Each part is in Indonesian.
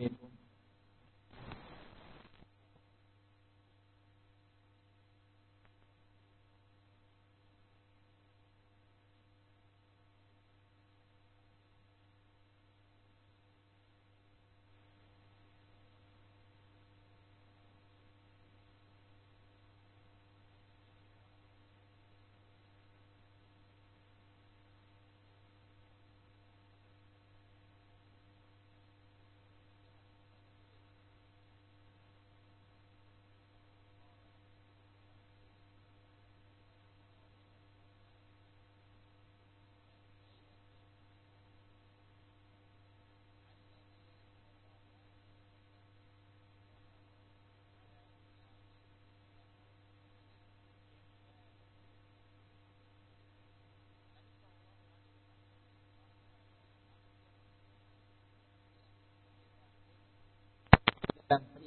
வேண்டும்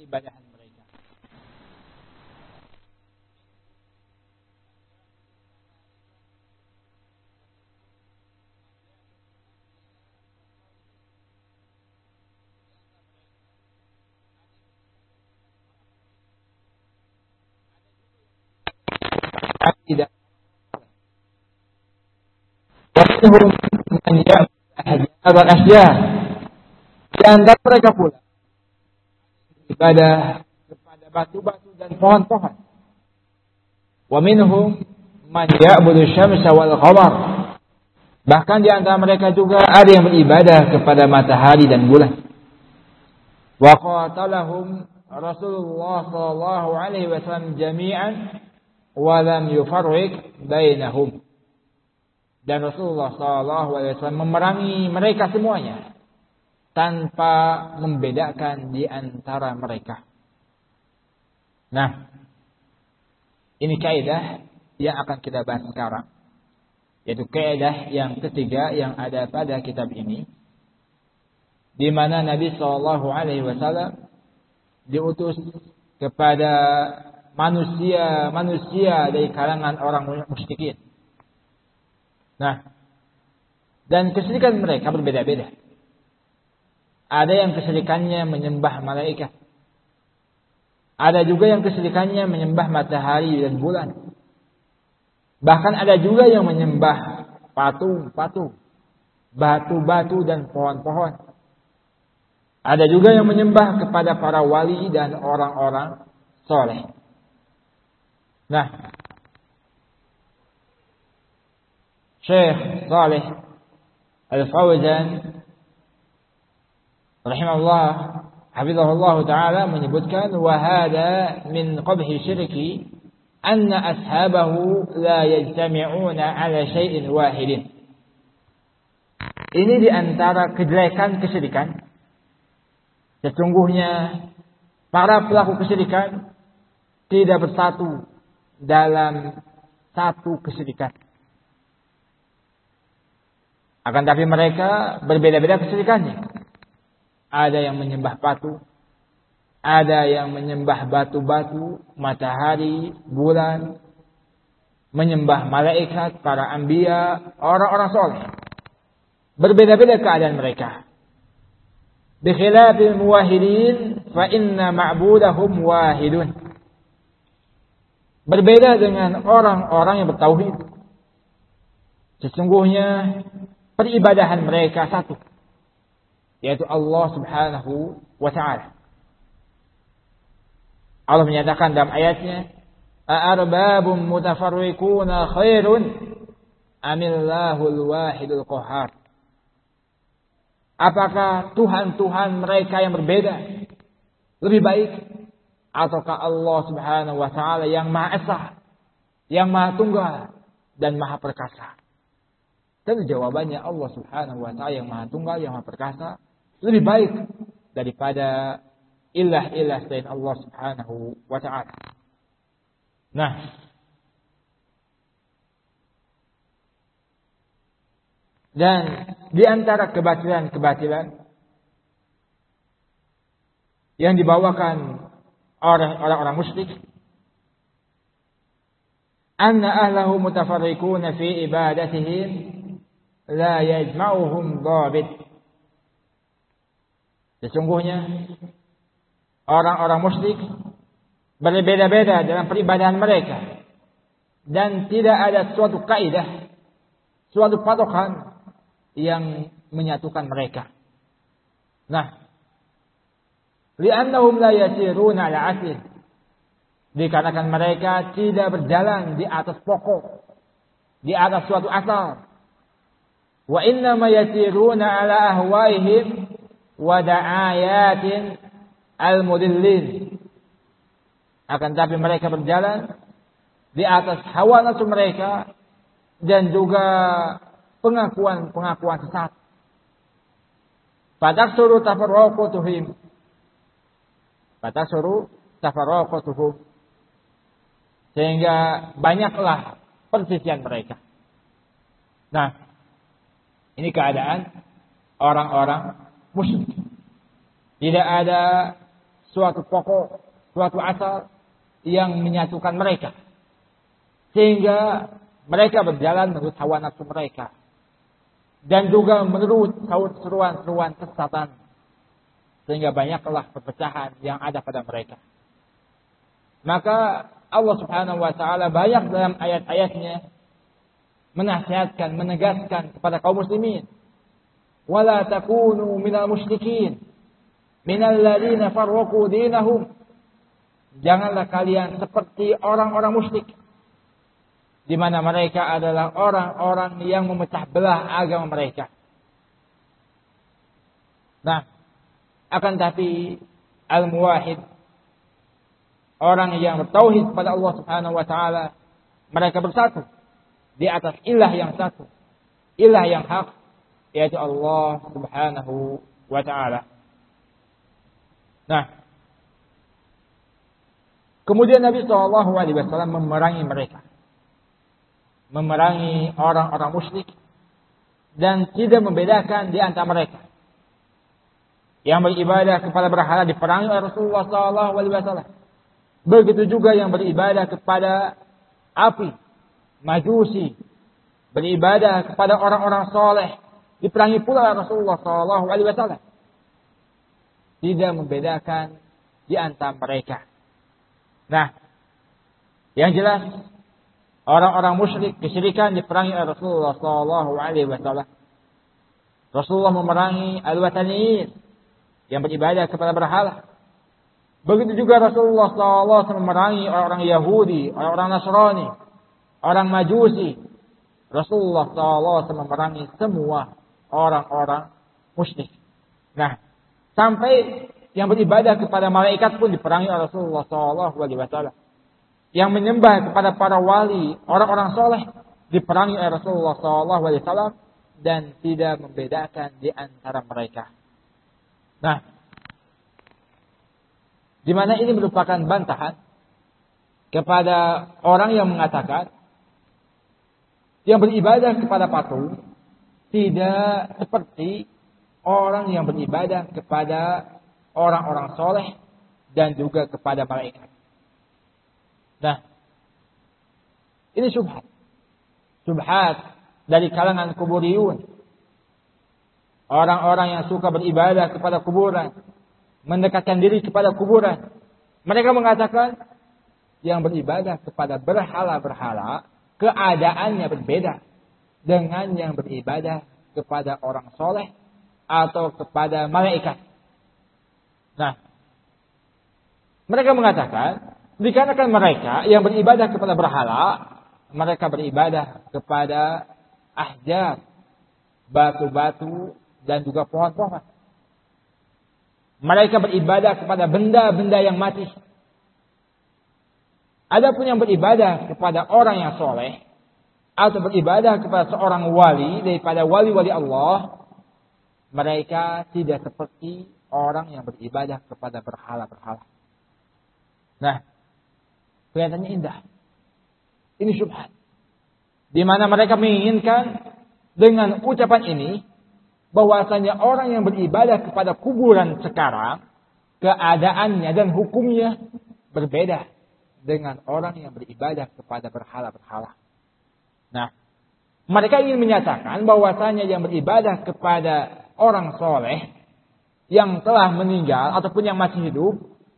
peribadahan mereka. tidak Wahum menjawab asya di antara mereka pula ibadah kepada batu-batu dan pohon-pohon. Wa minhum man ya'budu syamsa wal qamar. Bahkan di antara mereka juga ada yang beribadah kepada matahari dan bulan. Wa qatalahum Rasulullah sallallahu alaihi wasallam jami'an wa lam yufarriq bainahum. Dan Rasulullah sallallahu alaihi wasallam memerangi mereka semuanya tanpa membedakan di antara mereka. Nah, ini kaidah yang akan kita bahas sekarang. Yaitu kaidah yang ketiga yang ada pada kitab ini. Di mana Nabi Shallallahu Alaihi Wasallam diutus kepada manusia-manusia dari kalangan orang musyrikin. Nah, dan kesyirikan mereka berbeda-beda. Ada yang kesedikannya menyembah malaikat. Ada juga yang kesedikannya menyembah matahari dan bulan. Bahkan ada juga yang menyembah patung-patung, batu-batu dan pohon-pohon. Ada juga yang menyembah kepada para wali dan orang-orang soleh. Nah, Syekh Saleh Al-Fawzan rahimahullah hafizahullah taala menyebutkan wa hada min qabhi syirki anna ashabahu la yajtami'una ala syai'in wahidin. Ini di antara kejelekan kesyirikan. Sesungguhnya para pelaku kesyirikan tidak bersatu dalam satu kesyirikan. Akan tapi mereka berbeda-beda kesyirikannya ada yang menyembah batu, ada yang menyembah batu-batu, matahari, bulan, menyembah malaikat, para ambia, orang-orang soleh. Berbeda-beda keadaan mereka. Bikhilafil muwahidin fa inna ma'budahum wahidun. Berbeda dengan orang-orang yang bertauhid. Sesungguhnya peribadahan mereka satu yaitu Allah Subhanahu wa taala. Allah menyatakan dalam ayatnya, "A'arbabum mutafarriquna khairun amillahul wahidul qahhar?" Apakah Tuhan-Tuhan mereka yang berbeda lebih baik ataukah Allah Subhanahu wa taala yang Maha Esa, yang Maha Tunggal dan Maha Perkasa? Dan jawabannya Allah Subhanahu wa taala yang Maha Tunggal, yang Maha Perkasa lebih baik daripada ilah-ilah selain Allah Subhanahu wa taala. Nah, dan di antara kebatilan-kebatilan yang dibawakan orang-orang musyrik anna ahlahu mutafarriquna fi ibadatihim la yajma'uhum dhabit Sesungguhnya orang-orang musyrik berbeda-beda dalam peribadahan mereka dan tidak ada suatu kaidah, suatu patokan yang menyatukan mereka. Nah, li'annahum la yasiruna ala asil. Dikarenakan mereka tidak berjalan di atas pokok, di atas suatu asal. Wa inna ma yasiruna ala ahwaihim wa da'ayatin al-mudillin. Akan tapi mereka berjalan di atas hawa nafsu mereka dan juga pengakuan-pengakuan sesat. Fataksuru tafarraqatuhum. Fataksuru tafarraqatuhum. Sehingga banyaklah persisian mereka. Nah, ini keadaan orang-orang musyrik. Tidak ada suatu pokok, suatu asal yang menyatukan mereka. Sehingga mereka berjalan menurut hawa nafsu mereka dan juga menurut seruan-seruan kesesatan sehingga banyaklah perpecahan yang ada pada mereka. Maka Allah Subhanahu wa taala banyak dalam ayat-ayatnya menasihatkan, menegaskan kepada kaum muslimin, "Wala takunu minal musyrikin, minal ladzina farraqu dinahum." Janganlah kalian seperti orang-orang musyrik di mana mereka adalah orang-orang yang memecah belah agama mereka. Nah, akan tapi al-muwahhid orang yang bertauhid kepada Allah Subhanahu wa taala mereka bersatu di atas ilah yang satu, ilah yang hak yaitu Allah Subhanahu wa taala. Nah, kemudian Nabi Shallallahu alaihi wasallam memerangi mereka memerangi orang-orang musyrik dan tidak membedakan di antara mereka. Yang beribadah kepada berhala diperangi oleh Rasulullah SAW. Begitu juga yang beribadah kepada api, majusi, beribadah kepada orang-orang soleh, diperangi pula Rasulullah SAW. Tidak membedakan di antara mereka. Nah, yang jelas orang-orang musyrik kesyirikan diperangi oleh Rasulullah Sallallahu Alaihi Wasallam. Rasulullah memerangi al-wataniyin yang beribadah kepada berhala. Begitu juga Rasulullah SAW memerangi orang-orang Yahudi, orang-orang Nasrani, orang Majusi. Rasulullah SAW memerangi semua orang-orang musyrik. Nah, sampai yang beribadah kepada malaikat pun diperangi oleh Rasulullah SAW yang menyembah kepada para wali, orang-orang soleh, diperangi oleh Rasulullah SAW dan tidak membedakan di antara mereka. Nah, di mana ini merupakan bantahan kepada orang yang mengatakan yang beribadah kepada patung tidak seperti orang yang beribadah kepada orang-orang soleh dan juga kepada malaikat. Nah, ini subhat. Subhat dari kalangan kuburiyun. Orang-orang yang suka beribadah kepada kuburan. Mendekatkan diri kepada kuburan. Mereka mengatakan yang beribadah kepada berhala-berhala keadaannya berbeda dengan yang beribadah kepada orang soleh atau kepada malaikat. Nah, mereka mengatakan Dikarenakan mereka yang beribadah kepada berhala, mereka beribadah kepada ahjar, batu-batu, dan juga pohon-pohon. Mereka beribadah kepada benda-benda yang mati. Adapun yang beribadah kepada orang yang soleh, atau beribadah kepada seorang wali daripada wali-wali Allah, mereka tidak seperti orang yang beribadah kepada berhala-berhala. Nah, Kelihatannya indah. Ini syubhat. Di mana mereka menginginkan dengan ucapan ini bahwasanya orang yang beribadah kepada kuburan sekarang keadaannya dan hukumnya berbeda dengan orang yang beribadah kepada berhala-berhala. Nah, mereka ingin menyatakan bahwasanya yang beribadah kepada orang soleh yang telah meninggal ataupun yang masih hidup,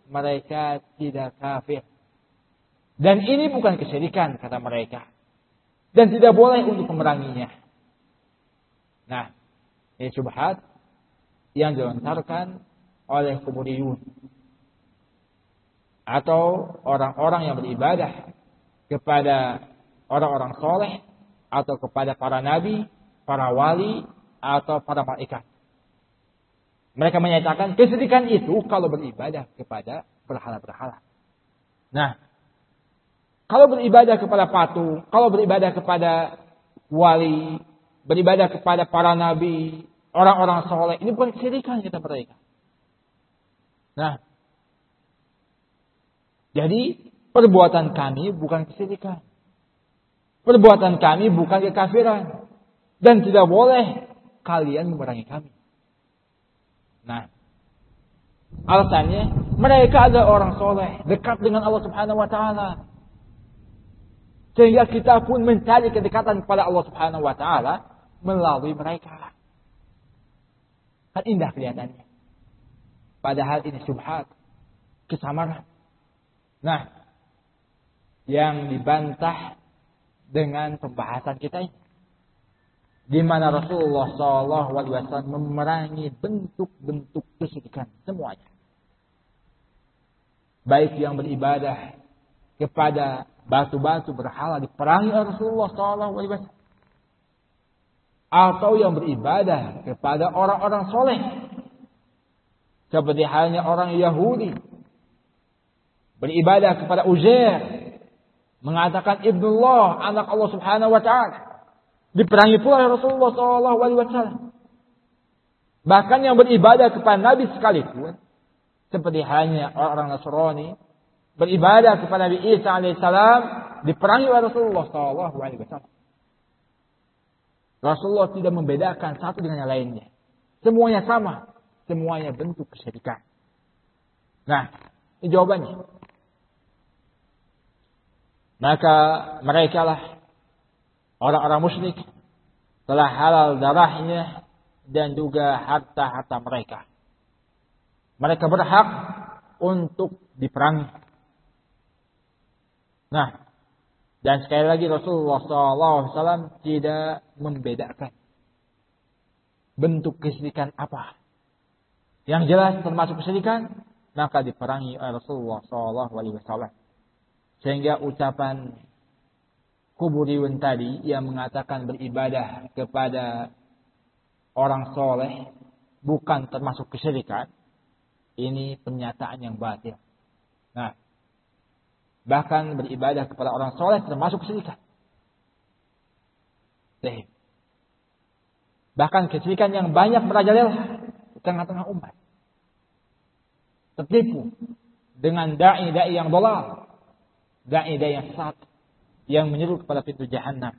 mereka tidak kafir. Dan ini bukan kesyirikan kata mereka. Dan tidak boleh untuk memeranginya. Nah, ini subhat yang dilontarkan oleh kuburiyun. Atau orang-orang yang beribadah kepada orang-orang soleh atau kepada para nabi, para wali, atau para malaikat. Mereka menyatakan kesedihan itu kalau beribadah kepada berhala-berhala. Nah, kalau beribadah kepada patung, kalau beribadah kepada wali, beribadah kepada para nabi, orang-orang soleh, ini bukan kesedihan kita mereka. Nah, jadi perbuatan kami bukan kesedihan. Perbuatan kami bukan kekafiran. Dan tidak boleh kalian memerangi kami. Nah, alasannya mereka adalah orang soleh, dekat dengan Allah Subhanahu Wa Taala. Sehingga kita pun mencari kedekatan kepada Allah Subhanahu Wa Taala melalui mereka. Kan indah kelihatannya. Padahal ini subhat, kesamaran. Nah, yang dibantah dengan pembahasan kita ini. Di mana Rasulullah Wasallam memerangi bentuk-bentuk kesyirikan semuanya, baik yang beribadah kepada batu-batu berhala diperangi oleh Rasulullah Wasallam, atau yang beribadah kepada orang-orang soleh, seperti halnya orang Yahudi beribadah kepada Uzair, mengatakan Ibnullah, anak Allah Subhanahu Wa Taala Diperangi pula oleh Rasulullah Shallallahu Alaihi Wasallam. Bahkan yang beribadah kepada Nabi sekalipun, seperti hanya orang Nasrani, beribadah kepada Nabi Isa alaihissalam, diperangi oleh Rasulullah Shallallahu Alaihi Wasallam. Rasulullah tidak membedakan satu dengan yang lainnya. Semuanya sama. Semuanya bentuk kesyirikan. Nah, ini jawabannya. Maka mereka lah orang-orang musyrik telah halal darahnya dan juga harta-harta mereka. Mereka berhak untuk diperangi. Nah, dan sekali lagi Rasulullah SAW tidak membedakan bentuk kesyirikan apa. Yang jelas termasuk kesyirikan, maka diperangi oleh Rasulullah SAW. Sehingga ucapan Kuburiun tadi yang mengatakan beribadah kepada orang soleh bukan termasuk kesyirikan, ini pernyataan yang batil. Nah, bahkan beribadah kepada orang soleh termasuk kesyirikan. Bahkan kesyirikan yang banyak merajalela di tengah-tengah umat. Tertipu dengan da'i-da'i yang dolal. Da'i-da'i yang satu yang menyeru kepada pintu jahanam.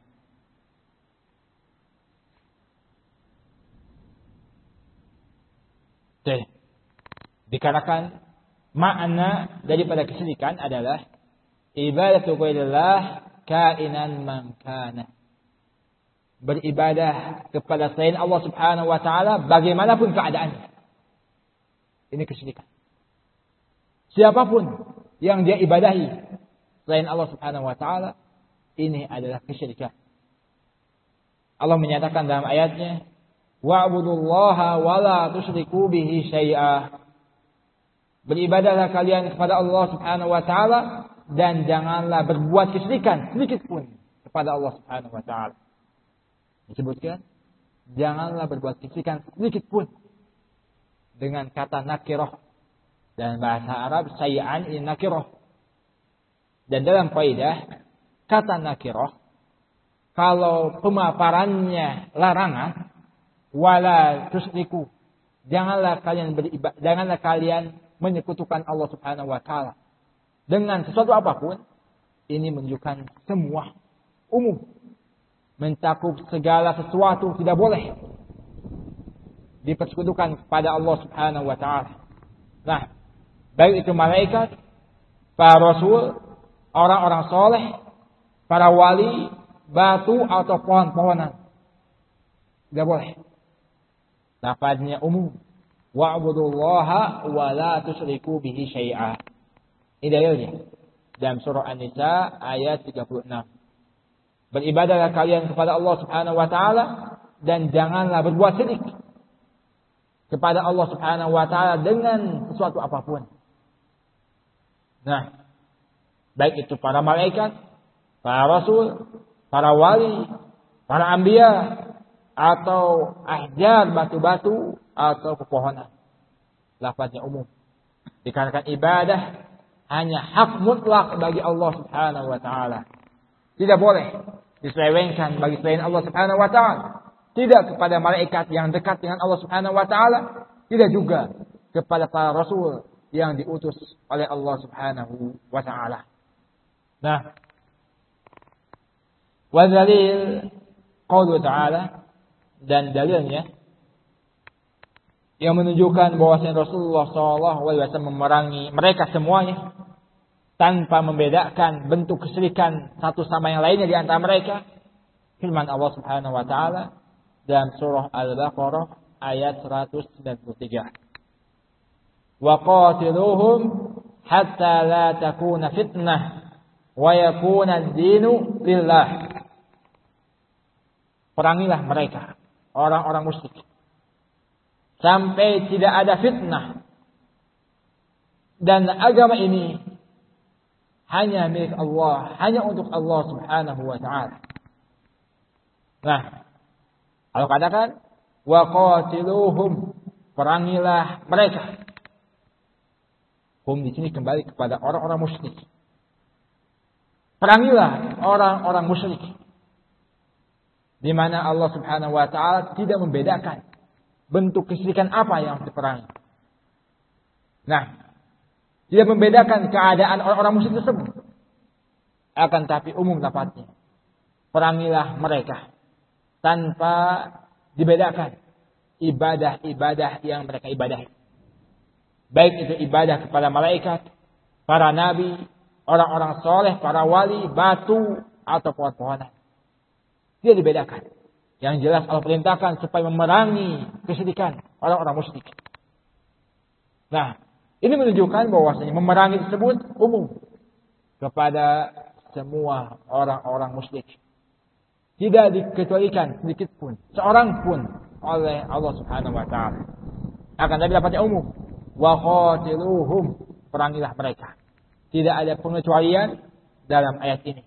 Oke. Dikarenakan makna daripada kesyirikan adalah ibadatu ghairillah kainan man kana. Beribadah kepada selain Allah Subhanahu wa taala bagaimanapun keadaannya. Ini kesyirikan. Siapa pun yang dia ibadahi selain Allah Subhanahu wa taala ini adalah kesyirikan. Allah menyatakan dalam ayatnya, "Wa'budullaha wa la tusyriku bihi syai'a." Beribadahlah kalian kepada Allah Subhanahu wa taala dan janganlah berbuat kesyirikan sedikit pun kepada Allah Subhanahu wa taala. Disebutkan, janganlah berbuat kesyirikan sedikit pun dengan kata nakirah dan bahasa Arab syai'an ini nakirah. Dan dalam kaidah kata nakiroh, kalau pemaparannya larangan, wala tusriku, janganlah kalian beribadah, janganlah kalian menyekutukan Allah Subhanahu wa taala dengan sesuatu apa pun, ini menunjukkan semua umum mencakup segala sesuatu tidak boleh dipersekutukan kepada Allah Subhanahu wa taala. Nah, baik itu malaikat, para rasul, orang-orang soleh, para wali, batu atau pohon-pohonan. Tidak boleh. Lafaznya umum. wa'budullaha wa la tusyriku bihi syai'a. Ini dalilnya. Dalam surah An-Nisa ayat 36. Beribadahlah kalian kepada Allah Subhanahu wa taala dan janganlah berbuat syirik kepada Allah Subhanahu wa taala dengan sesuatu apa pun. Nah, baik itu para malaikat, para rasul, para wali, para ambia atau ahjar batu-batu atau pepohonan. Lafaznya umum. Dikarenakan ibadah hanya hak mutlak bagi Allah Subhanahu wa taala. Tidak boleh diselewengkan bagi selain Allah Subhanahu wa taala. Tidak kepada malaikat yang dekat dengan Allah Subhanahu wa taala, tidak juga kepada para rasul yang diutus oleh Allah Subhanahu wa taala. Nah, wa dalil qaulu ta'ala dan dalilnya yang menunjukkan bahwasanya Rasulullah SAW memerangi mereka semuanya tanpa membedakan bentuk kesyirikan satu sama yang lainnya di antara mereka. Firman Allah Subhanahu wa taala dalam surah Al-Baqarah ayat 193. Wa qatiluhum hatta la takuna fitnah wa yakuna ad-dinu lillah. Perangilah mereka, orang-orang musyrik. Sampai tidak ada fitnah. Dan agama ini hanya milik Allah, hanya untuk Allah Subhanahu wa taala. Nah, kalau katakan wa qatiluhum, perangilah mereka. Hum di sini kembali kepada orang-orang musyrik. Perangilah orang-orang musyrik di mana Allah Subhanahu wa taala tidak membedakan bentuk kesyirikan apa yang diperangi. Nah, tidak membedakan keadaan orang-orang musyrik tersebut. Akan tapi umum dapatnya. Perangilah mereka tanpa dibedakan ibadah-ibadah yang mereka ibadahi. Baik itu ibadah kepada malaikat, para nabi, orang-orang soleh, para wali, batu, atau pohon-pohonan. Dia dibedakan. Yang jelas Allah perintahkan supaya memerangi kesyirikan orang-orang musyrik. Nah, ini menunjukkan bahwasanya memerangi tersebut umum kepada semua orang-orang musyrik. Tidak dikecualikan sedikit pun, seorang pun oleh Allah Subhanahu wa taala. Akan tapi dapatnya umum. Wa qatiluhum, perangilah mereka. Tidak ada pengecualian dalam ayat ini.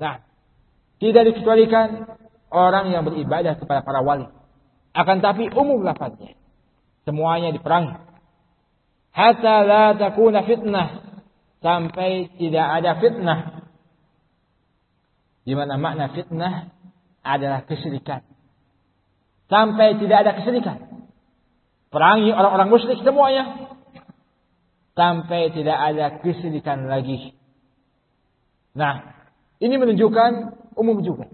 Nah, tidak dikecualikan orang yang beribadah kepada para wali. Akan tapi umum lafaznya. Semuanya diperangi. Hatta la takuna fitnah. Sampai tidak ada fitnah. Di mana makna fitnah adalah kesyirikan. Sampai tidak ada kesyirikan. Perangi orang-orang musyrik semuanya. Sampai tidak ada kesyirikan lagi. Nah, ini menunjukkan umum juga.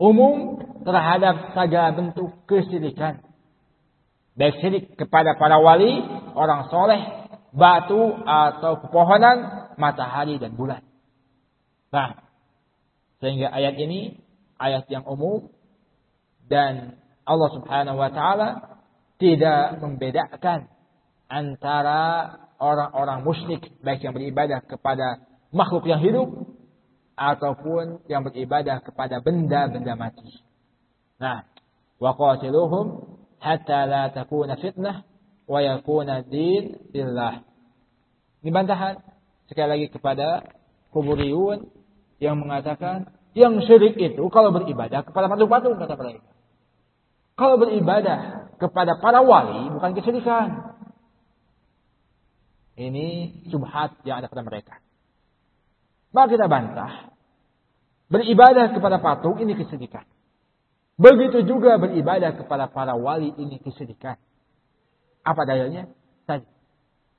Umum terhadap segala bentuk kesyirikan. Baik syirik kepada para wali, orang soleh, batu atau pepohonan, matahari dan bulan. Nah, sehingga ayat ini ayat yang umum dan Allah Subhanahu wa taala tidak membedakan antara orang-orang musyrik baik yang beribadah kepada makhluk yang hidup ataupun yang beribadah kepada benda-benda mati. Nah, wa qatiluhum hatta la takuna fitnah wa yakuna din lillah. Ini bantahan sekali lagi kepada kuburiyun yang mengatakan yang syirik itu kalau beribadah kepada patung-patung kata mereka. Kalau beribadah kepada para wali bukan kesyirikan. Ini subhat yang ada pada mereka. Maka kita bantah. Beribadah kepada patung ini kesyirikan. Begitu juga beribadah kepada para wali ini kesyirikan. Apa dalilnya? Tadi.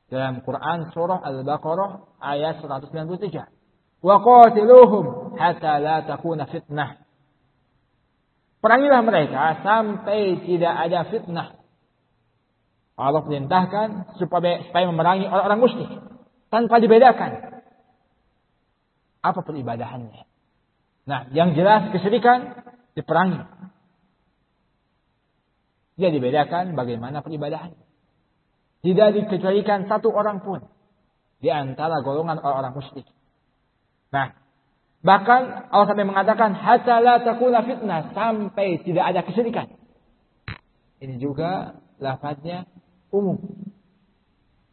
Dalam Quran surah Al-Baqarah ayat 193. Wa qatiluhum hatta la takuna fitnah. Perangilah mereka sampai tidak ada fitnah. Allah perintahkan supaya, supaya memerangi orang-orang musyrik tanpa dibedakan apa peribadahannya. Nah, yang jelas kesyirikan diperangi. Dia dibedakan bagaimana peribadahannya. Tidak dikecualikan satu orang pun di antara golongan orang-orang musyrik. Nah, bahkan Allah sampai mengatakan hatta la takuna fitnah sampai tidak ada kesyirikan. Ini juga lafadznya umum.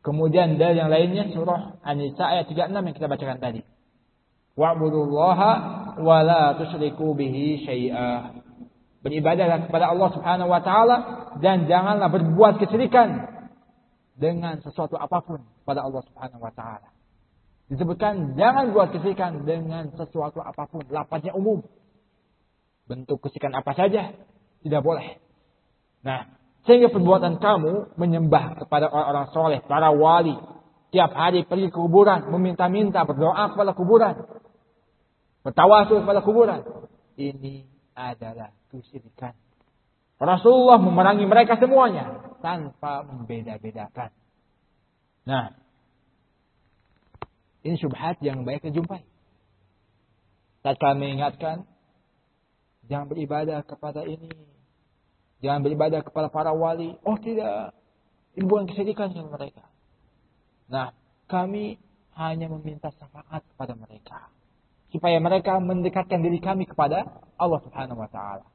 Kemudian dari yang lainnya surah An-Nisa ayat 36 yang kita bacakan tadi. Wa'budullaha wa la tusyriku bihi syai'a. Beribadahlah kepada Allah Subhanahu wa taala dan janganlah berbuat kesyirikan dengan sesuatu apa pun pada Allah Subhanahu wa taala. Disebutkan jangan buat kesyirikan dengan sesuatu apa pun, lapasnya umum. Bentuk kesyirikan apa saja tidak boleh. Nah, sehingga perbuatan kamu menyembah kepada orang-orang soleh, para wali, tiap hari pergi ke kuburan, meminta-minta, berdoa kepada kuburan, bertawasul kepada kuburan. Ini adalah kesyirikan. Rasulullah memerangi mereka semuanya tanpa membeda-bedakan. Nah, ini syubhat yang baik dijumpai. Saat kami ingatkan, jangan beribadah kepada ini. Jangan beribadah kepada para wali. Oh tidak, ini bukan kesyirikan dengan mereka. Nah, kami hanya meminta syafaat kepada mereka. Supaya mereka mendekatkan diri kami kepada Allah subhanahu wa ta'ala.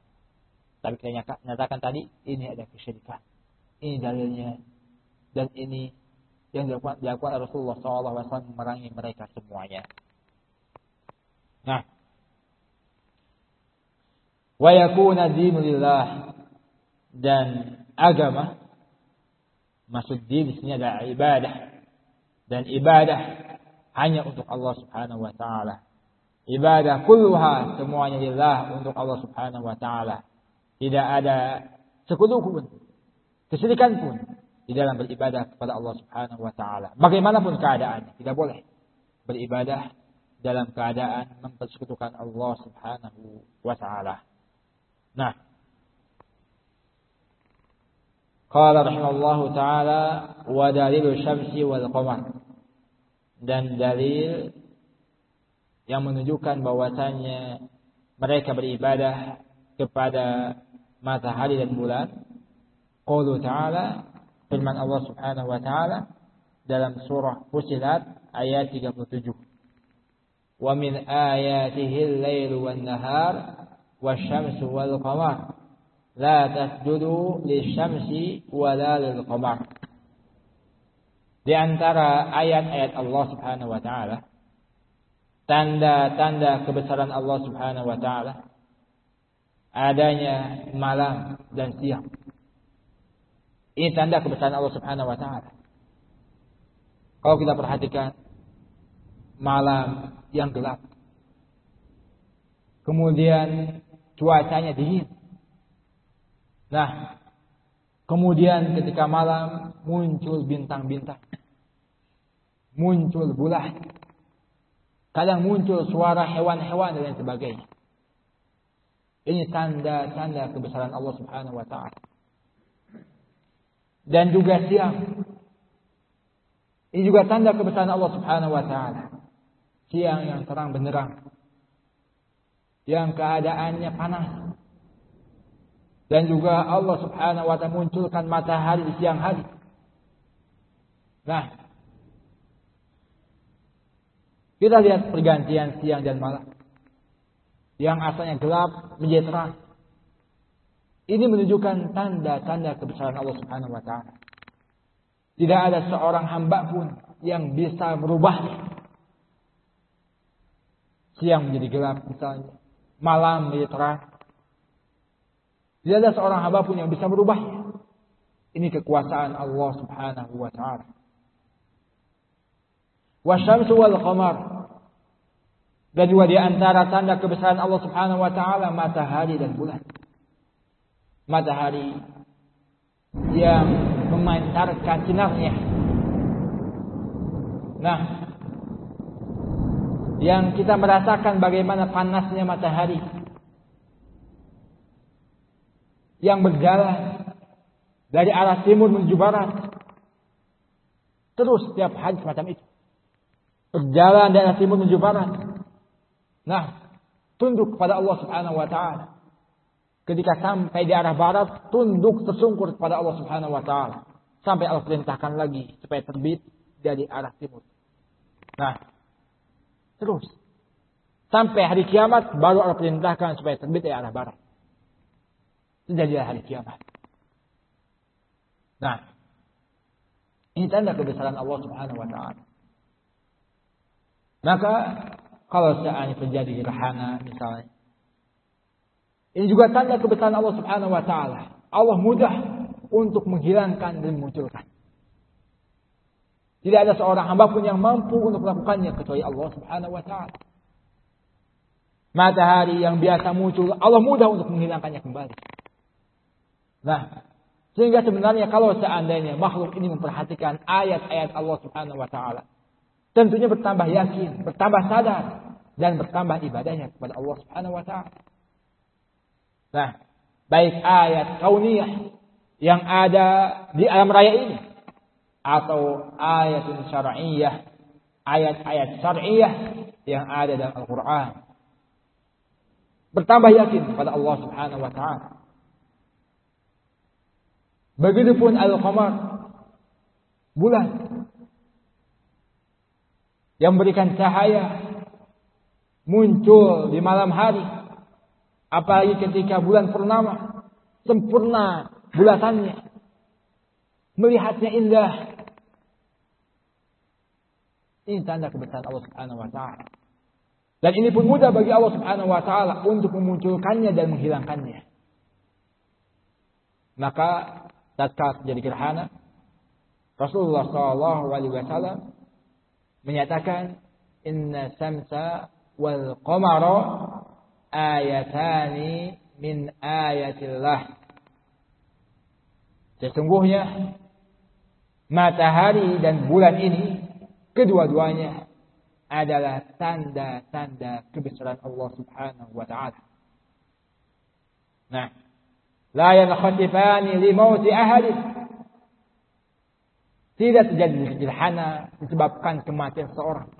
Tapi kita nyatakan tadi, ini ada kesyirikan. Ini dalilnya. Dan ini yang dilakukan, dilakukan Rasulullah SAW memerangi mereka semuanya. Nah. Wa yakuna dinulillah. Dan agama. Maksud din di sini adalah ibadah. Dan ibadah hanya untuk Allah Subhanahu wa taala. Ibadah kulluha semuanya lillah untuk Allah Subhanahu wa taala. Tidak ada sekutu pun Kesyirikan pun di dalam beribadah kepada Allah Subhanahu wa taala. Bagaimanapun keadaannya, tidak boleh beribadah dalam keadaan mempersekutukan Allah Subhanahu wa taala. Nah, Qala rahimallahu taala wa dalilu syamsi wal qamar. Dan dalil yang menunjukkan bahwasanya mereka beribadah kepada matahari dan bulan Qawlu ta'ala firman Allah Subhanahu wa taala dalam surah Fusilat ayat 37. Wa min ayatihi al-lailu wan-nahar wasyamsu wal-qamar la tasjudu lisyamsi wala lil-qamar. Di antara ayat-ayat Allah Subhanahu wa taala tanda-tanda kebesaran Allah Subhanahu wa taala adanya malam dan siang ini tanda kebesaran Allah Subhanahu wa taala. Kalau kita perhatikan malam yang gelap. Kemudian cuacanya dingin. Nah, kemudian ketika malam muncul bintang-bintang. Muncul bulan. Kadang muncul suara hewan-hewan dan lain sebagainya. Ini tanda-tanda kebesaran Allah Subhanahu wa taala dan juga siang. Ini juga tanda kebesaran Allah Subhanahu wa taala. Siang yang terang benderang. Yang keadaannya panas. Dan juga Allah Subhanahu wa taala munculkan matahari di siang hari. Nah, kita lihat pergantian siang dan malam. Yang asalnya gelap menjadi terang. Ini menunjukkan tanda-tanda kebesaran Allah Subhanahu wa taala. Tidak ada seorang hamba pun yang bisa merubah siang menjadi gelap misalnya, malam menjadi terang. Tidak ada seorang hamba pun yang bisa merubahnya. Ini kekuasaan Allah Subhanahu wa taala. Wasyamsu wal qamar. Dan juga di antara tanda kebesaran Allah Subhanahu wa taala matahari dan bulan matahari yang memancarkan sinarnya. Nah, yang kita merasakan bagaimana panasnya matahari yang berjalan dari arah timur menuju barat. Terus setiap hari semacam itu. Berjalan dari arah timur menuju barat. Nah, tunduk kepada Allah Subhanahu wa taala ketika sampai di arah barat tunduk tersungkur kepada Allah Subhanahu wa taala sampai Allah perintahkan lagi supaya terbit dari arah timur. Nah, terus sampai hari kiamat baru Allah perintahkan supaya terbit dari arah barat. Terjadilah hari kiamat. Nah, ini tanda kebesaran Allah Subhanahu wa taala. Maka kalau seandainya terjadi gerhana misalnya. Ini juga tanda kebesaran Allah Subhanahu wa taala. Allah mudah untuk menghilangkan dan memunculkan. Tidak ada seorang hamba pun yang mampu untuk melakukannya kecuali Allah Subhanahu wa taala. Matahari yang biasa muncul, Allah mudah untuk menghilangkannya kembali. Nah, sehingga sebenarnya kalau seandainya makhluk ini memperhatikan ayat-ayat Allah Subhanahu wa taala, tentunya bertambah yakin, bertambah sadar dan bertambah ibadahnya kepada Allah Subhanahu wa taala. Nah, baik ayat kauniyah yang ada di alam raya ini atau ayat syar'iyyah, ayat-ayat syar'iyyah yang ada dalam Al-Qur'an. Bertambah yakin kepada Allah Subhanahu wa taala. Begitupun al-qamar. Bulan. Yang memberikan cahaya muncul di malam hari. Apalagi ketika bulan purnama sempurna bulatannya. Melihatnya indah. Ini tanda kebesaran Allah Subhanahu wa taala. Dan ini pun mudah bagi Allah Subhanahu wa taala untuk memunculkannya dan menghilangkannya. Maka tatkala terjadi gerhana, Rasulullah Shallallahu Alaihi Wasallam menyatakan Inna samsa wal qamara ayatani min ayatillah. Sesungguhnya matahari dan bulan ini kedua-duanya adalah tanda-tanda kebesaran Allah Subhanahu wa taala. Nah, La yankhasifani li mauti ahadin. Tidak terjadi gerhana disebabkan kematian seorang.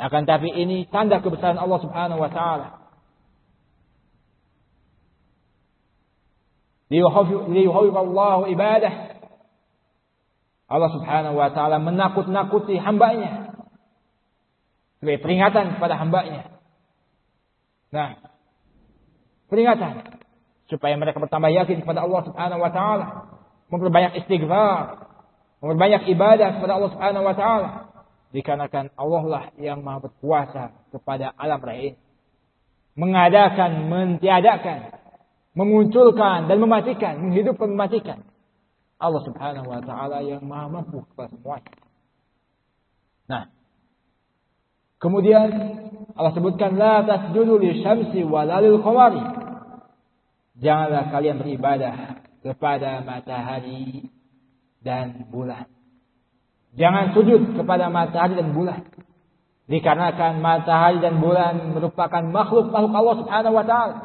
Akan tapi ini tanda kebesaran Allah Subhanahu wa taala. Liyuhawif Allah ibadah. Allah Subhanahu wa taala menakut-nakuti hambanya. Sebagai peringatan kepada hambanya. Nah, peringatan supaya mereka bertambah yakin kepada Allah Subhanahu wa taala, memperbanyak istighfar, memperbanyak ibadah kepada Allah Subhanahu wa taala. Dikarenakan Allah lah yang Maha berkuasa kepada alam raya ini. Mengadakan, mentiadakan, memunculkan dan mematikan, menghidupkan, mematikan. Allah Subhanahu wa taala yang Maha mampu kepada semuanya. Nah, kemudian Allah sebutkan la tasjudu li syamsi walalil qamari Janganlah kalian beribadah kepada matahari dan bulan. Jangan sujud kepada matahari dan bulan. Dikarenakan matahari dan bulan merupakan makhluk-makhluk Allah Subhanahu wa taala.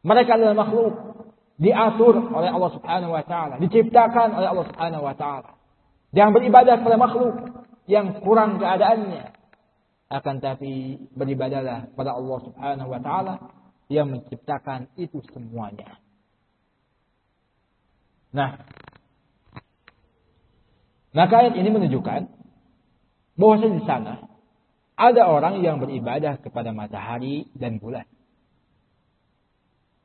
Mereka adalah makhluk diatur oleh Allah Subhanahu wa taala, diciptakan oleh Allah Subhanahu wa taala. Jangan beribadah kepada makhluk yang kurang keadaannya. Akan tapi beribadahlah kepada Allah Subhanahu wa taala yang menciptakan itu semuanya. Nah, maka ayat ini menunjukkan bahwa di sana ada orang yang beribadah kepada matahari dan bulan.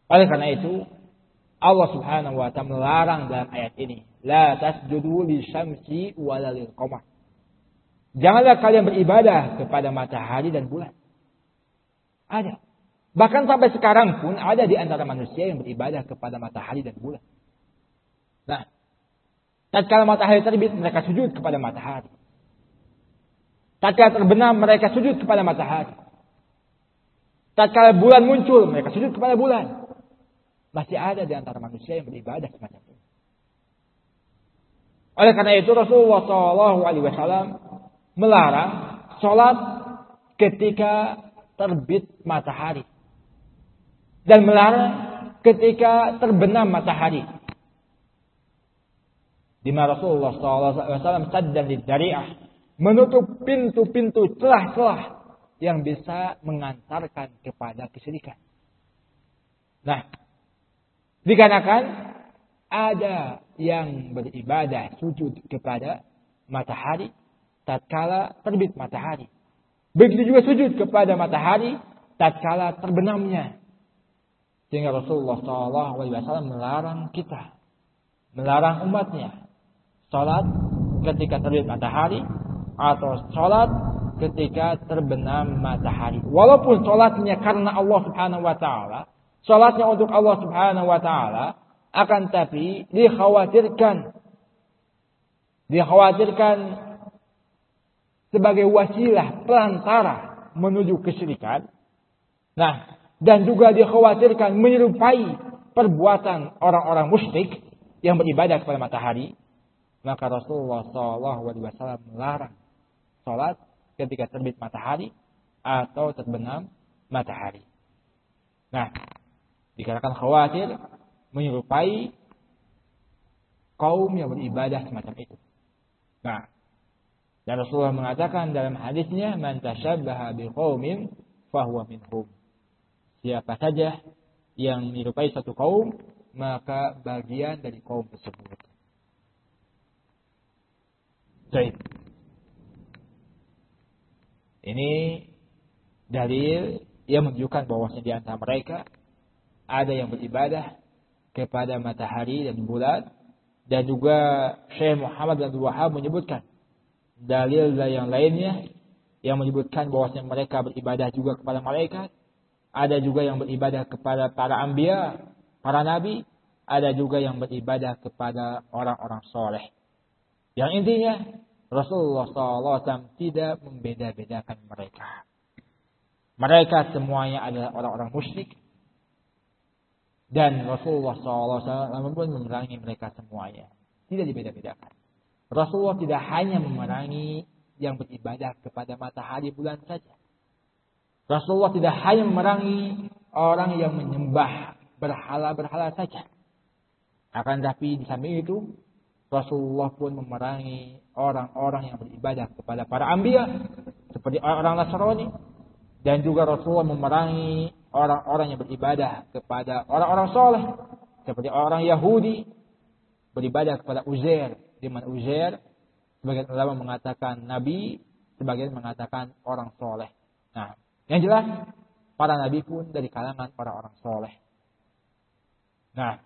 Oleh karena itu, Allah Subhanahu wa taala melarang dalam ayat ini, la tasjudu li syamsi wala lil qamar. Janganlah kalian beribadah kepada matahari dan bulan. Ada. Bahkan sampai sekarang pun ada di antara manusia yang beribadah kepada matahari dan bulan. Nah, tatkala matahari terbit mereka sujud kepada matahari. Tatkala terbenam mereka sujud kepada matahari. Tatkala bulan muncul mereka sujud kepada bulan. Masih ada di antara manusia yang beribadah semacam itu. Oleh karena itu Rasulullah SAW melarang sholat ketika terbit matahari dan melarang ketika terbenam matahari. Di mana Rasulullah SAW saddan dari'ah menutup pintu-pintu celah-celah yang bisa mengantarkan kepada kesyirikan. Nah, dikarenakan ada yang beribadah sujud kepada matahari tatkala terbit matahari. Begitu juga sujud kepada matahari tatkala terbenamnya. Sehingga Rasulullah SAW melarang kita, melarang umatnya, sholat ketika terbit matahari atau sholat ketika terbenam matahari. Walaupun sholatnya karena Allah Subhanahu Wa Taala, sholatnya untuk Allah Subhanahu Wa Taala, akan tapi dikhawatirkan, dikhawatirkan sebagai wasilah perantara menuju kesyirikan. Nah, dan juga dikhawatirkan menyerupai perbuatan orang-orang musyrik yang beribadah kepada matahari, maka Rasulullah SAW melarang sholat ketika terbit matahari atau terbenam matahari. Nah, dikarenakan khawatir menyerupai kaum yang beribadah semacam itu. Nah, dan Rasulullah mengatakan dalam hadisnya, "Man tashabbaha biqaumin fahuwa minhum." Siapa saja yang menyerupai satu kaum, maka bagian dari kaum tersebut. Baik. Ini dalil yang menunjukkan bahwasanya di antara mereka ada yang beribadah kepada matahari dan bulan dan juga Syekh Muhammad bin Wahab menyebutkan dalil yang lainnya yang menyebutkan bahwasanya mereka beribadah juga kepada malaikat, ada juga yang beribadah kepada para ambia, para nabi, ada juga yang beribadah kepada orang-orang soleh. Yang intinya Rasulullah SAW tidak membeda-bedakan mereka. Mereka semuanya adalah orang-orang musyrik. Dan Rasulullah SAW pun memerangi mereka semuanya. Tidak dibeda-bedakan. Rasulullah tidak hanya memerangi yang beribadah kepada matahari bulan saja. Rasulullah tidak hanya memerangi orang yang menyembah berhala-berhala saja. Akan tapi di samping itu, Rasulullah pun memerangi orang-orang yang beribadah kepada para ambia, seperti orang-orang Nasrani. Dan juga Rasulullah memerangi orang-orang yang beribadah kepada orang-orang soleh, seperti orang Yahudi, beribadah kepada Uzair, di mana Uzair sebagian ulama mengatakan nabi, sebagian mengatakan orang soleh. Nah, yang jelas para nabi pun dari kalangan orang-orang soleh. Nah,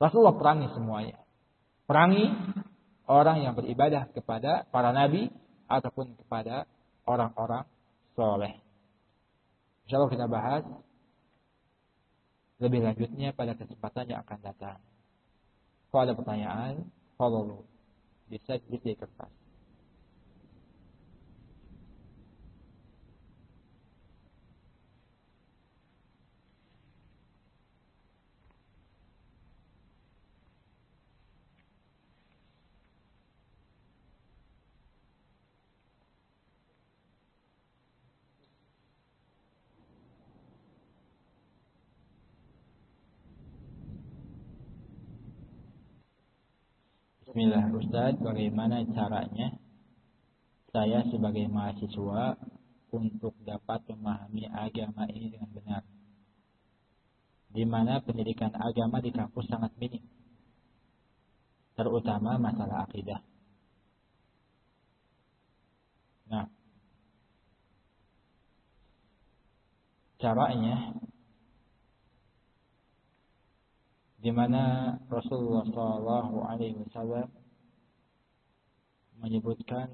Rasulullah perangi semuanya. Perangi orang yang beribadah kepada para nabi ataupun kepada orang-orang soleh. Insya Allah kita bahas lebih lanjutnya pada kesempatan yang akan datang. Kalau ada pertanyaan, follow bisa di kertas. Bismillah Ustaz, bagaimana caranya saya sebagai mahasiswa untuk dapat memahami agama ini dengan benar? Di mana pendidikan agama di kampus sangat minim, terutama masalah akidah. Nah, caranya di mana Rasulullah Shallallahu Alaihi Wasallam menyebutkan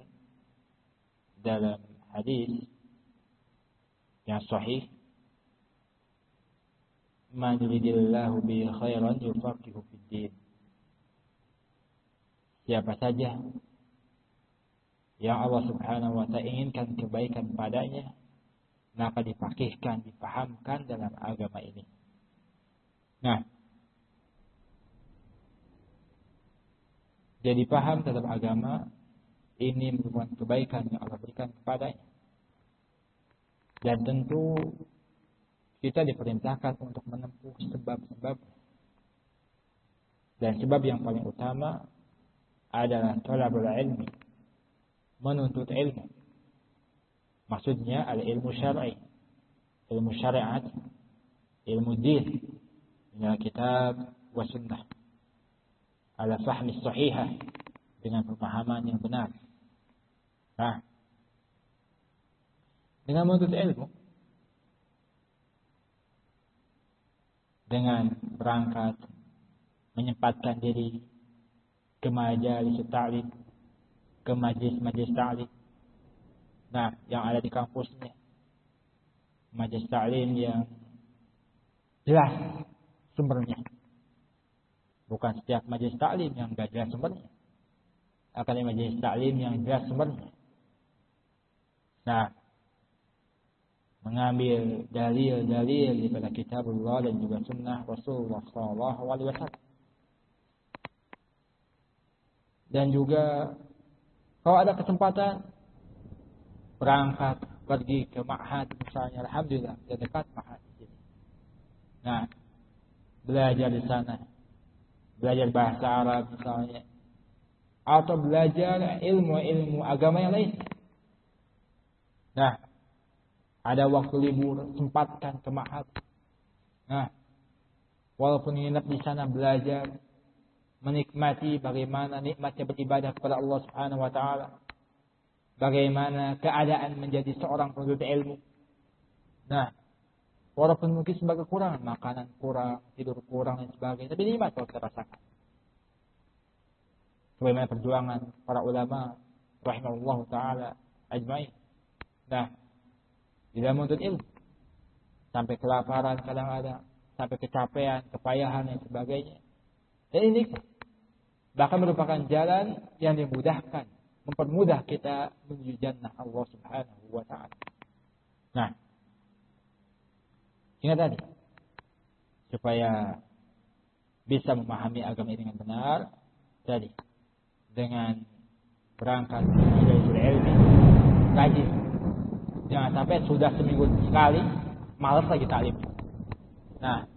dalam hadis yang sahih Man yuridillahu bi khairan yufaqihu fid din Siapa saja yang Allah Subhanahu wa taala inginkan kebaikan padanya maka dipakihkan, dipahamkan dalam agama ini. Nah, jadi paham terhadap agama ini merupakan kebaikan yang Allah berikan kepadanya. Dan tentu kita diperintahkan untuk menempuh sebab-sebab. Dan sebab yang paling utama adalah tolabul ilmi. Menuntut ilmu. Maksudnya al ilmu syar'i. Ilmu syariat. Ilmu din. Minal kitab wa sunnah ala fahmi sahihah dengan pemahaman yang benar. Nah, dengan menuntut ilmu, dengan berangkat menyempatkan diri ke majelis ta'lim, ke majlis-majlis ta'lim. Nah, yang ada di kampusnya. Majlis ta'lim yang jelas sumbernya. Bukan setiap majlis taklim yang gak jelas sumbernya. Akan majlis taklim yang jelas sumbernya. Nah, mengambil dalil-dalil daripada kitabullah dan juga sunnah Rasulullah Wasallam. Dan juga kalau ada kesempatan berangkat pergi ke ma'had misalnya, alhamdulillah, dan dekat ma'had Nah, belajar di sana belajar bahasa Arab misalnya atau belajar ilmu-ilmu agama yang lain. Nah, ada waktu libur sempatkan ke Ma'had. Nah, walaupun nginep di sana belajar menikmati bagaimana nikmatnya beribadah kepada Allah Subhanahu wa taala. Bagaimana keadaan menjadi seorang penuntut ilmu. Nah, Walaupun mungkin sebagai kurang, makanan kurang, tidur kurang dan sebagainya, tapi nikmat kalau kita rasakan. Bagaimana perjuangan para ulama rahimahullah taala ajmain. Nah, dalam menuntut ilmu sampai kelaparan kadang ada, sampai kecapean, kepayahan dan sebagainya. Dan ini bahkan merupakan jalan yang dimudahkan, mempermudah kita menuju jannah Allah Subhanahu wa taala. Nah, Ingat tadi. Supaya bisa memahami agama ini dengan benar. Jadi, dengan berangkat dari ilmi, kaji. Jangan sampai sudah seminggu sekali, malas lagi taklim. Nah,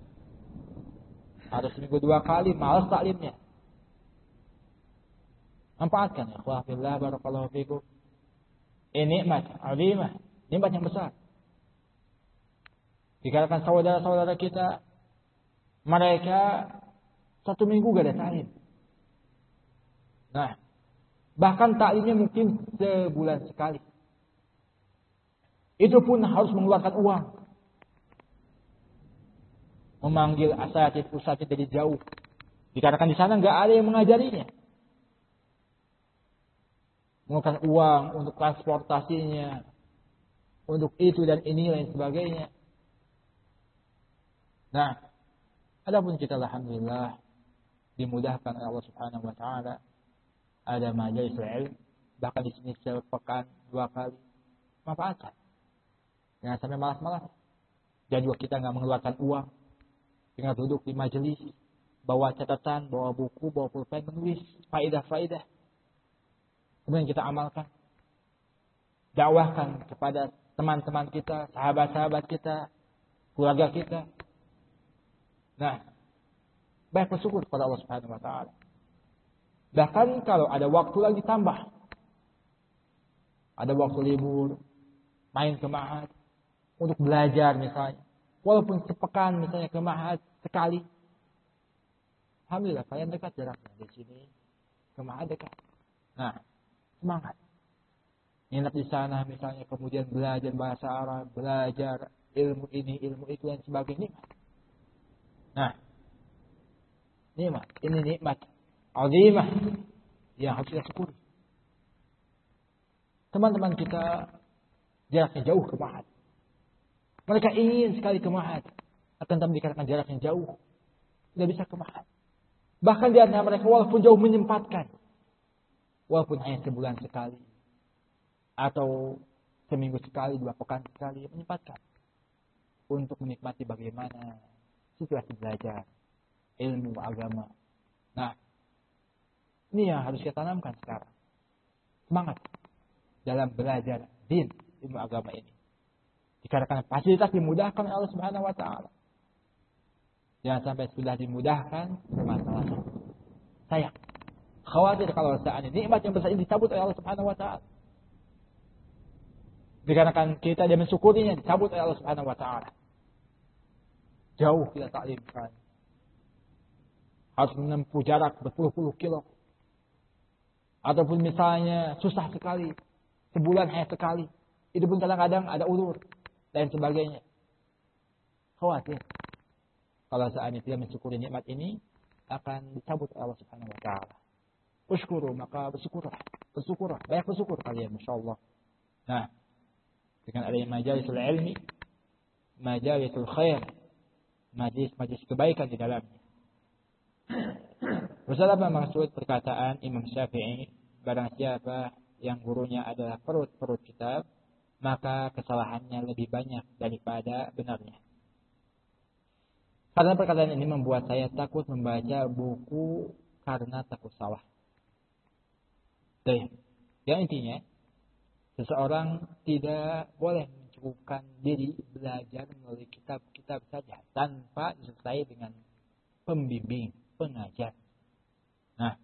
harus seminggu dua kali, malas taklimnya. Manfaatkan ya. Wahfillah barakallahu fikum. Ini nikmat, alimah, nikmat yang besar. Dikatakan saudara-saudara kita, mereka satu minggu gak ada taklim. Nah, bahkan taklimnya mungkin sebulan sekali. Itu pun harus mengeluarkan uang. Memanggil asatid pusatnya dari jauh. Dikatakan di sana nggak ada yang mengajarinya. Mengeluarkan uang untuk transportasinya, untuk itu dan ini lain sebagainya. Nah, adapun kita alhamdulillah dimudahkan oleh Allah Subhanahu wa taala. Ada majelis ilmu bahkan di sini sepekan dua kali manfaatkan. Jangan sampai malas-malas. Dan juga kita nggak mengeluarkan uang. Tinggal duduk di majelis bawa catatan bawa buku bawa pulpen menulis faidah-faidah kemudian kita amalkan. Dakwahkan kepada teman-teman kita sahabat-sahabat kita keluarga kita Nah, baik bersyukur kepada Allah Subhanahu wa taala. Bahkan kalau ada waktu lagi tambah. Ada waktu libur, main ke ma'had untuk belajar misalnya. Walaupun sepekan misalnya ke ma'had sekali. Alhamdulillah kalian dekat jaraknya di sini ke ma'had dekat. Nah, semangat. Nginep di sana misalnya kemudian belajar bahasa Arab, belajar ilmu ini, ilmu itu dan sebagainya. Nah, nikmat. Ini nikmat azimah yang harus kita syukuri. Teman-teman kita jaraknya jauh ke Mahat. Mereka ingin sekali ke Mahat. Akan tapi dikatakan jaraknya jauh. Tidak bisa ke Mahat. Bahkan di antara mereka walaupun jauh menyempatkan. Walaupun hanya sebulan sekali. Atau seminggu sekali, dua pekan sekali. Menyempatkan. Untuk menikmati bagaimana situasi belajar ilmu agama. Nah, ini yang harus kita tanamkan sekarang. Semangat dalam belajar din ilmu agama ini. Dikarenakan fasilitas dimudahkan oleh Allah Subhanahu wa taala. Jangan sampai sudah dimudahkan bermasalah. Sayang. Khawatir kalau saat ini nikmat yang besar ini dicabut oleh Allah Subhanahu wa taala. Dikarenakan kita dia mensyukurinya dicabut oleh Allah Subhanahu wa taala. Jauh kita taklimkan. harus menempuh jarak berpuluh-puluh kilo. Ataupun misalnya susah sekali, sebulan hanya sekali. Itu pun kadang-kadang ada ulur dan sebagainya. Khawatir. Kalau seandainya tidak mensyukuri nikmat ini, akan dicabut Allah Subhanahu wa taala. Uskuru, maka bersyukurlah. Bersyukurlah. Banyak bersyukur kalian, Masya Allah. Nah, dengan adanya majalisul ilmi, majalisul khair, majlis-majlis kebaikan di dalamnya. Terus apa maksud perkataan Imam Syafi'i? Barang siapa yang gurunya adalah perut-perut kitab, maka kesalahannya lebih banyak daripada benarnya. Karena perkataan ini membuat saya takut membaca buku karena takut salah. Jadi, yang intinya, seseorang tidak boleh mencukupkan diri belajar melalui kitab-kitab saja tanpa disertai dengan pembimbing, pengajar. Nah,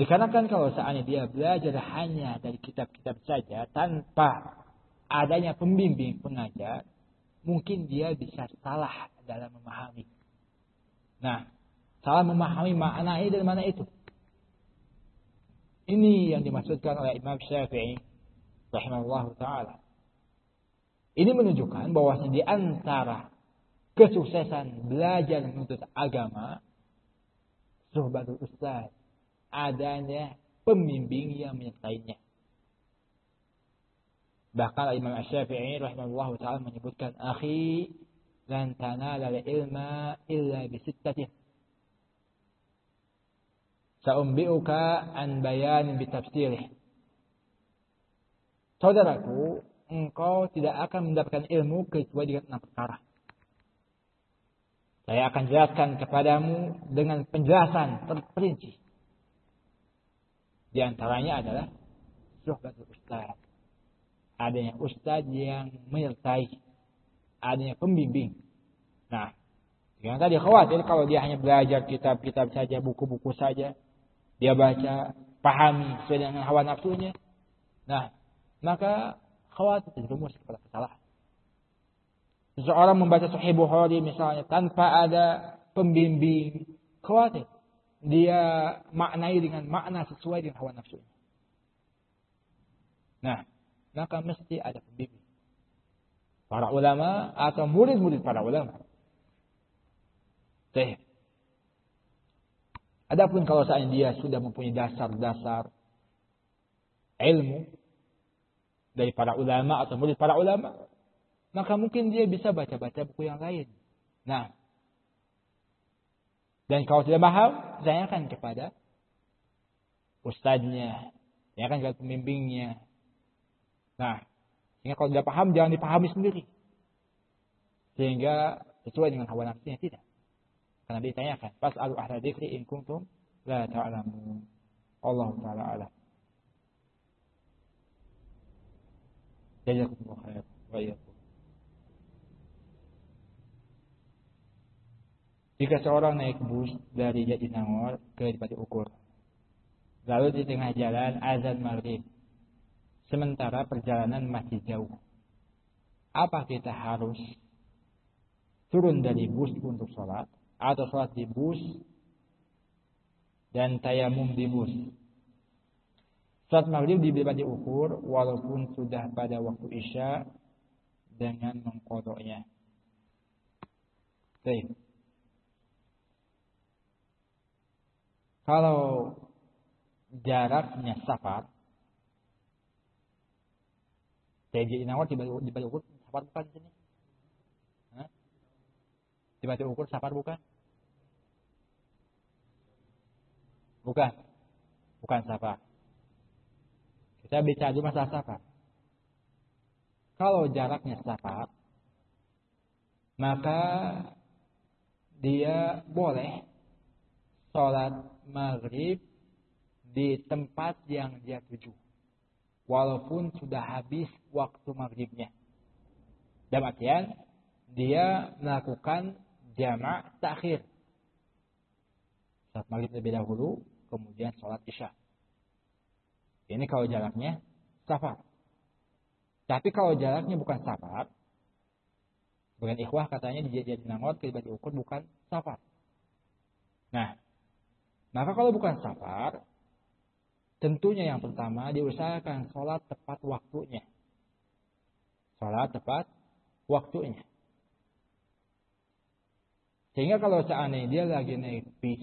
dikarenakan kalau seandainya dia belajar hanya dari kitab-kitab saja tanpa adanya pembimbing, pengajar, mungkin dia bisa salah dalam memahami. Nah, salah memahami makna ini dari mana itu? Ini yang dimaksudkan oleh Imam Syafi'i rahimahullah taala. Ini menunjukkan bahwa di antara kesuksesan belajar menuntut agama suhbatul ustaz adanya pembimbing yang menyertainya. Bahkan Imam Syafi'i rahimahullah taala menyebutkan akhi lan tanala ilma illa bisittatin Sa'umbi'uka an bayanin bitafsirih. Saudaraku, engkau tidak akan mendapatkan ilmu kecuali dengan enam perkara. Saya akan jelaskan kepadamu dengan penjelasan terperinci. Di antaranya adalah suhbatul ustaz. Adanya ustaz yang menyertai. Adanya pembimbing. Nah, yang tadi khawatir kalau dia hanya belajar kitab-kitab saja, buku-buku saja, dia baca, pahami sesuai dengan hawa nafsunya. Nah, maka khawatir terjerumus kepada kesalahan. Seseorang membaca Sahih Bukhari misalnya tanpa ada pembimbing, khawatir dia maknai dengan makna sesuai dengan hawa nafsunya. Nah, maka mesti ada pembimbing. Para ulama atau murid-murid para ulama. Sahih. Adapun kalau seandainya dia sudah mempunyai dasar-dasar ilmu dari para ulama atau murid para ulama, maka mungkin dia bisa baca-baca buku yang lain. Nah, dan kalau tidak paham, tanyakan kepada ustadznya, tanyakan kepada pembimbingnya. Nah, sehingga kalau tidak paham jangan dipahami sendiri. Sehingga sesuai dengan hawa nafsunya tidak. Karena ditanyakan, pas alu ahla dzikri in kuntum la ta'lamun. Allah taala alam. Jika seorang naik bus dari Jatinangor ke Dipati Ukur, lalu di tengah jalan azan maghrib, sementara perjalanan masih jauh, apa kita harus turun dari bus untuk sholat atau sholat di bus dan tayamum di bus. Sholat maghrib diberi diukur walaupun sudah pada waktu isya dengan mengkodoknya. Baik. Kalau jaraknya safar, saya jadi nawar dibagi ukur safar bukan di sini? Dibagi ukur safar bukan? Bukan. Bukan safar. Kita bicara dulu masalah safar. Kalau jaraknya safar, maka dia boleh sholat maghrib di tempat yang dia tuju. Walaupun sudah habis waktu maghribnya. Dalam artian, dia melakukan jamak takhir. Saat maghrib lebih dahulu, kemudian sholat isya. Ini kalau jaraknya safar. Tapi kalau jaraknya bukan safar, bukan ikhwah katanya di jadi nangot kita diukur bukan safar. Nah, maka kalau bukan safar, tentunya yang pertama diusahakan sholat tepat waktunya. Sholat tepat waktunya. Sehingga kalau seandainya dia lagi naik bis,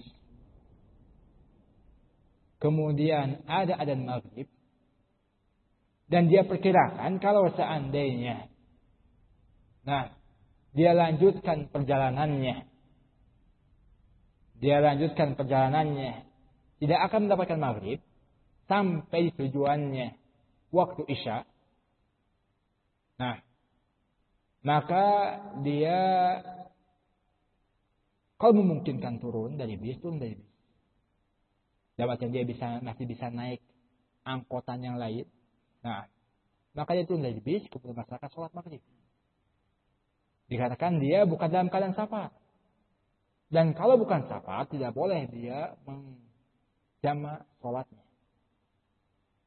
kemudian ada adan maghrib, dan dia perkirakan kalau seandainya, nah, dia lanjutkan perjalanannya, dia lanjutkan perjalanannya, tidak akan mendapatkan maghrib sampai tujuannya waktu isya. Nah, maka dia kalau memungkinkan turun dari bis, turun dari bis. Dapat dia bisa masih bisa naik angkotan yang lain. Nah, maka dia turun dari bis kemudian masyarakat sholat maghrib. Dikatakan dia bukan dalam keadaan safar. Dan kalau bukan safar, tidak boleh dia menjama sholatnya.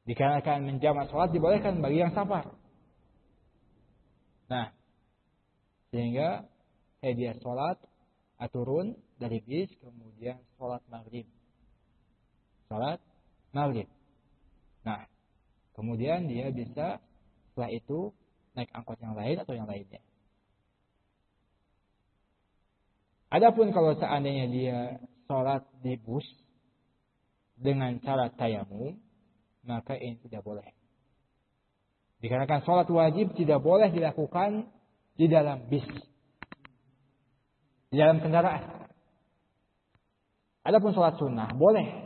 Dikarenakan menjama sholat dibolehkan bagi yang safar. Nah, sehingga eh, dia sholat turun dari bis kemudian sholat maghrib. Sholat maghrib. Nah, kemudian dia bisa setelah itu naik angkot yang lain atau yang lainnya. Adapun kalau seandainya dia sholat di bus dengan cara tayamum, maka ini tidak boleh. Dikarenakan sholat wajib tidak boleh dilakukan di dalam bis di dalam kendaraan. Adapun sholat sunnah boleh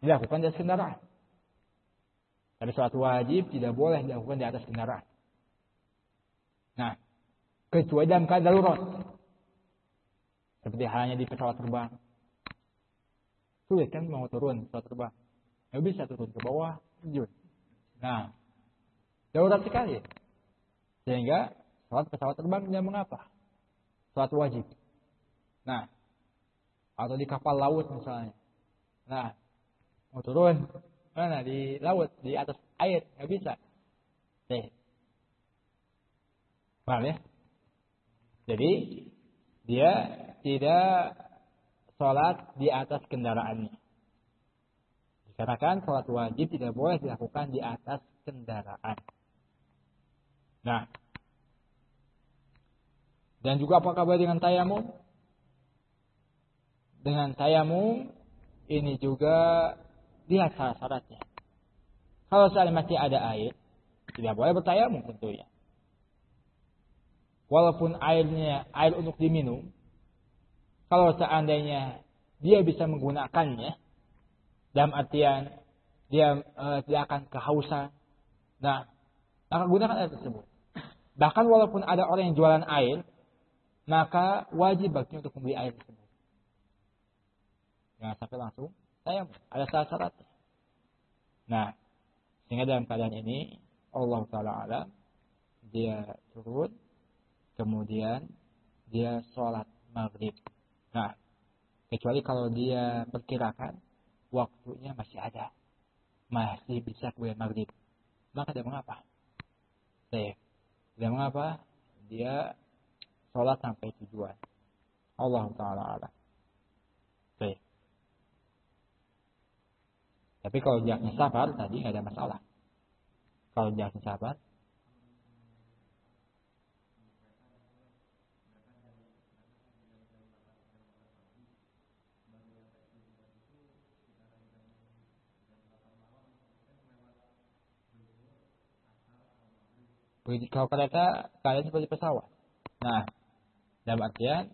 dilakukan di atas kendaraan. Tapi sholat wajib tidak boleh dilakukan di atas kendaraan. Nah, kecuali dalam keadaan darurat. Seperti halnya di pesawat terbang. Sulit kan mau turun pesawat terbang. Nggak bisa turun ke bawah, terjun. Nah, darurat sekali. Sehingga sholat pesawat terbang tidak mengapa. Sholat wajib. Nah, atau di kapal laut misalnya. Nah, mau turun mana di laut di atas air nggak bisa. Deh. Paham ya? Jadi dia tidak sholat di atas kendaraannya. Dikatakan sholat wajib tidak boleh dilakukan di atas kendaraan. Nah, dan juga apa kabar dengan tayamum? dengan tayamum ini juga lihat syarat-syaratnya. Kalau saat masih ada air, tidak boleh bertayamum tentunya. Walaupun airnya air untuk diminum, kalau seandainya dia bisa menggunakannya dalam artian dia e, tidak akan kehausan, nah maka gunakan air tersebut. Bahkan walaupun ada orang yang jualan air, maka wajib baginya untuk membeli air tersebut. Jangan sampai langsung ada syarat-syarat. Nah, sehingga dalam keadaan ini Allah Taala alam dia turun, kemudian dia sholat maghrib. Nah, kecuali kalau dia perkirakan waktunya masih ada, masih bisa kemudian maghrib, maka tidak mengapa. Saya tidak mengapa dia sholat sampai tujuan. Allah Taala alam. Baik. Tapi kalau jaknya sabar tadi nggak ada masalah. Kalau jaknya sabar, Kalau kereta kalian seperti pesawat. Nah, dalam artian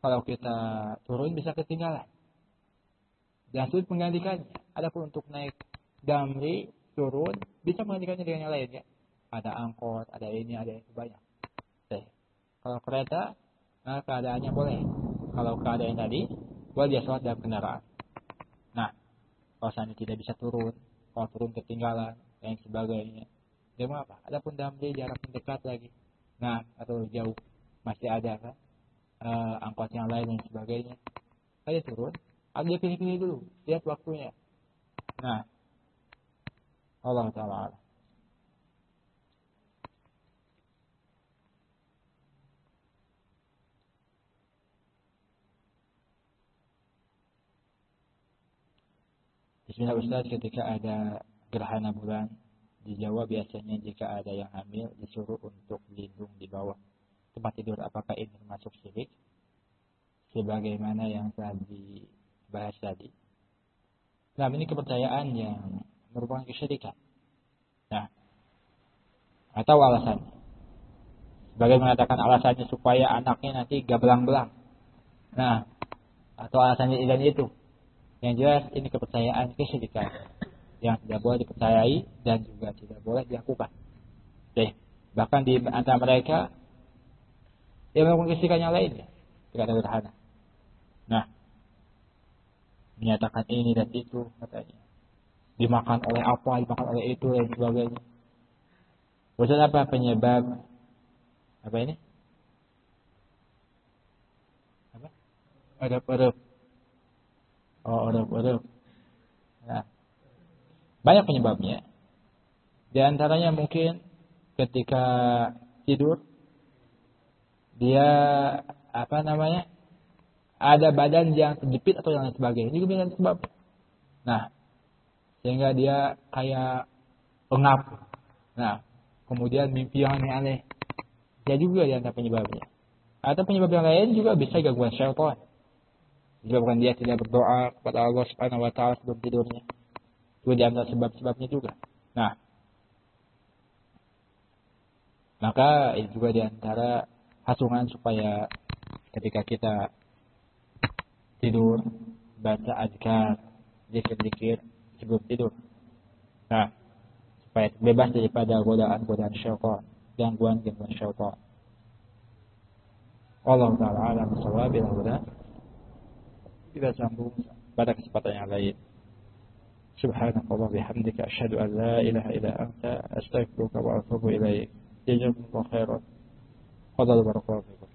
kalau kita turun bisa ketinggalan. Dan sulit menggantikannya. Adapun untuk naik damri, turun, bisa menggantikannya dengan yang lainnya. Ada angkot, ada ini, ada itu banyak. Oke. Kalau kereta, nah keadaannya boleh. Kalau keadaan tadi, boleh dia sholat dalam kendaraan. Nah, kalau seandainya tidak bisa turun, kalau turun ketinggalan, dan sebagainya. Dia mau apa? Adapun damri jarak dekat lagi. Nah, atau jauh masih ada kan? E, angkot yang lain dan sebagainya. Saya turun, dia pilih-pilih dulu, lihat waktunya. Nah, Allah Taala. Bismillah Ustaz ketika ada gerhana bulan di Jawa biasanya jika ada yang hamil disuruh untuk lindung di bawah tempat tidur. Apakah ini termasuk syirik? Sebagaimana yang telah dibahas tadi. Nah, ini kepercayaan yang merupakan kesyirikan. Nah, atau alasannya. Sebagai mengatakan alasannya supaya anaknya nanti gak belang-belang. Nah, atau alasannya ini itu. Yang jelas ini kepercayaan kesyirikan yang tidak boleh dipercayai dan juga tidak boleh dilakukan. Oke. Bahkan di antara mereka yang melakukan kesyirikan yang lain ya, tidak ada berhana. Menyatakan ini dan itu katanya. Dimakan oleh apa, dimakan oleh itu dan sebagainya. Ustaz apa penyebab apa ini? Apa? Ada pada Oh, ada Nah, banyak penyebabnya. Di antaranya mungkin ketika tidur dia apa namanya ada badan yang terjepit atau yang lain sebagainya. Ini juga sebab. Nah, sehingga dia kayak pengap. Nah, kemudian mimpi yang aneh-aneh. Dia juga di antara penyebabnya. Atau penyebab yang lain juga bisa gangguan syaitan. Disebabkan dia tidak berdoa kepada Allah Subhanahu wa taala sebelum tidurnya. Itu di antara sebab-sebabnya juga. Nah, maka itu juga di antara hasungan supaya ketika kita tidur baca azkar, zikir-zikir sebelum tidur. Nah, supaya bebas daripada godaan-godaan syaitan, gangguan-gangguan syaitan. Allah Ta'ala alam sawabil kita sambung pada kesempatan yang lain. Subhanakallah bihamdika asyhadu an la ilaha illa anta astaghfiruka wa atubu ilaik. Jazakumullahu khairan. Fadal barakallahu.